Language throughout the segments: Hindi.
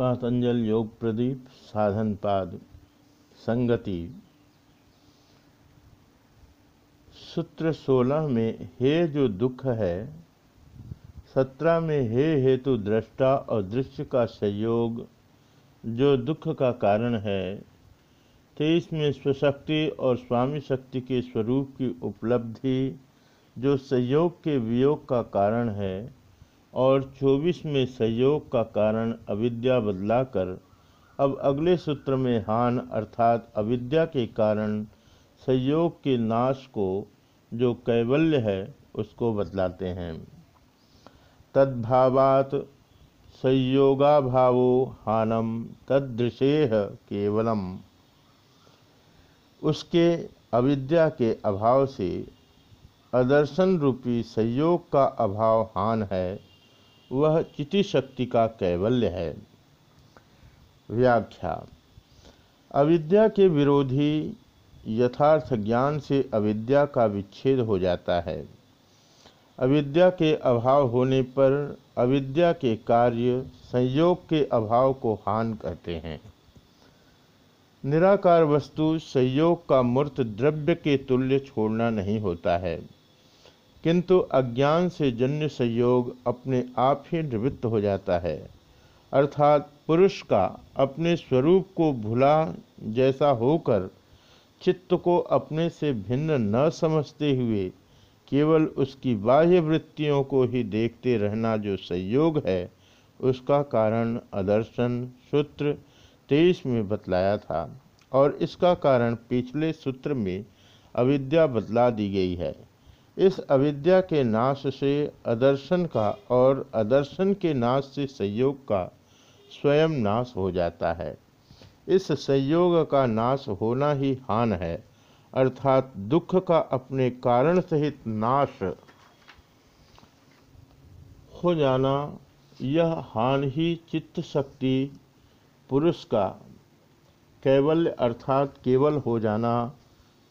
पातंजल योग प्रदीप साधन पाद संगति सूत्र सोलह में हे जो दुख है सत्रह में हे हेतु दृष्टा और दृश्य का संयोग जो दुख का कारण है तेईस में स्वशक्ति और स्वामी शक्ति के स्वरूप की उपलब्धि जो संयोग के वियोग का कारण है और 24 में संयोग का कारण अविद्या बदलाकर, अब अगले सूत्र में हान अर्थात अविद्या के कारण संयोग के नाश को जो कैवल्य है, उसको बदलाते हैं। तद्भावात संयोगाभावो हानम तदृशेह केवलम। उसके अविद्या के अभाव से अदर्शन रूपी संयोग का अभाव हान है। वह चिति शक्ति का कैवल्य है। व्याख्या। अविद्या के विरोधी यथार्थ ज्ञान से अविद्या का विच्छेद हो जाता है। अविद्या के अभाव होने पर अविद्या के कार्य संयोग के अभाव को हान कहते हैं। निराकार वस्तु संयोग का मूर्त द्रव्य के तुल्य छोड़ना नहीं होता है। किंतु अज्ञान से जन्य संयोग अपने आप ही निवृत्त हो जाता है। अर्थात पुरुष का अपने स्वरूप को भुला जैसा होकर चित्त को अपने से भिन्न न समझते हुए केवल उसकी बाह्य वृत्तियों को ही देखते रहना जो संयोग है, उसका कारण अदर्शन सूत्र तेईस में बतलाया था और इसका कारण पिछले सूत्र में अविद्या बतला दी गई है। इस अविद्या के नाश से, अदर्शन का और अदर्शन के नाश से संयोग का स्वयं नाश हो जाता है। इस संयोग का नाश होना ही हान है, अर्थात दुख का अपने कारण सहित नाश हो जाना, यह हान ही चित्त शक्ति पुरुष का कैवल्य अर्थात केवल हो जाना,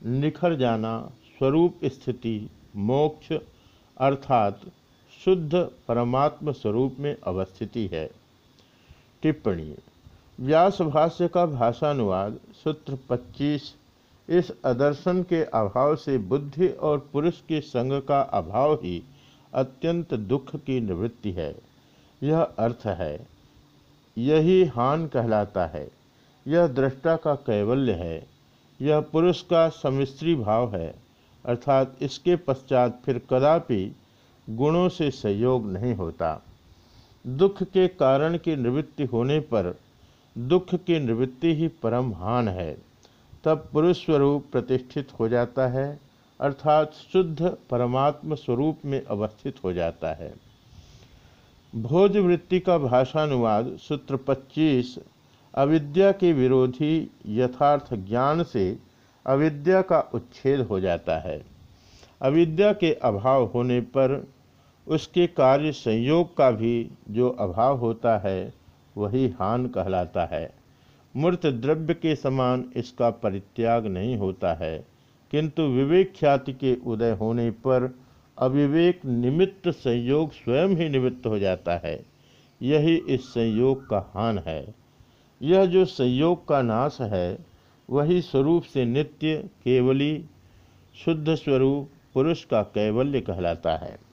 निखर जाना, स्वरूप स्थिति मोक्ष अर्थात शुद्ध परमात्म स्वरूप में अवस्थिति है। टिप्पणी, व्यास भाष्य का भाषानुवाद, सूत्र 25 इस अदर्शन के अभाव से बुद्धि और पुरुष के संग का अभाव ही अत्यंत दुख की निवृत्ति है। यह अर्थ है, यही हान कहलाता है। यह दृष्टा का कैवल्य है। यह पुरुष का समिस्त्री भाव है। अर्थात इसके पश्चात फिर कदापि गुणों से सहयोग नहीं होता। दुख के कारण की निवृत्ति होने पर दुख की निवृत्ति ही परम हान है। तब पुरुष स्वरूप प्रतिष्ठित हो जाता है, अर्थात शुद्ध परमात्म स्वरूप में अवस्थित हो जाता है। भोज वृत्ति का भाषानुवाद सूत्र 25 अविद्या के विरोधी यथार्थ ज्ञान से अविद्या का उच्छेद हो जाता है। अविद्या के अभाव होने पर उसके कार्य संयोग का भी जो अभाव होता है, वही हान कहलाता है। मूर्त द्रव्य के समान इसका परित्याग नहीं होता है, किंतु विवेक ख्याति के उदय होने पर अविवेक निमित्त संयोग स्वयं ही निमित्त हो जाता है। यही इस संयोग का हान है। यह जो संयोग का नाश है वही स्वरूप से नित्य केवली शुद्ध स्वरूप पुरुष का कैवल्य कहलाता है।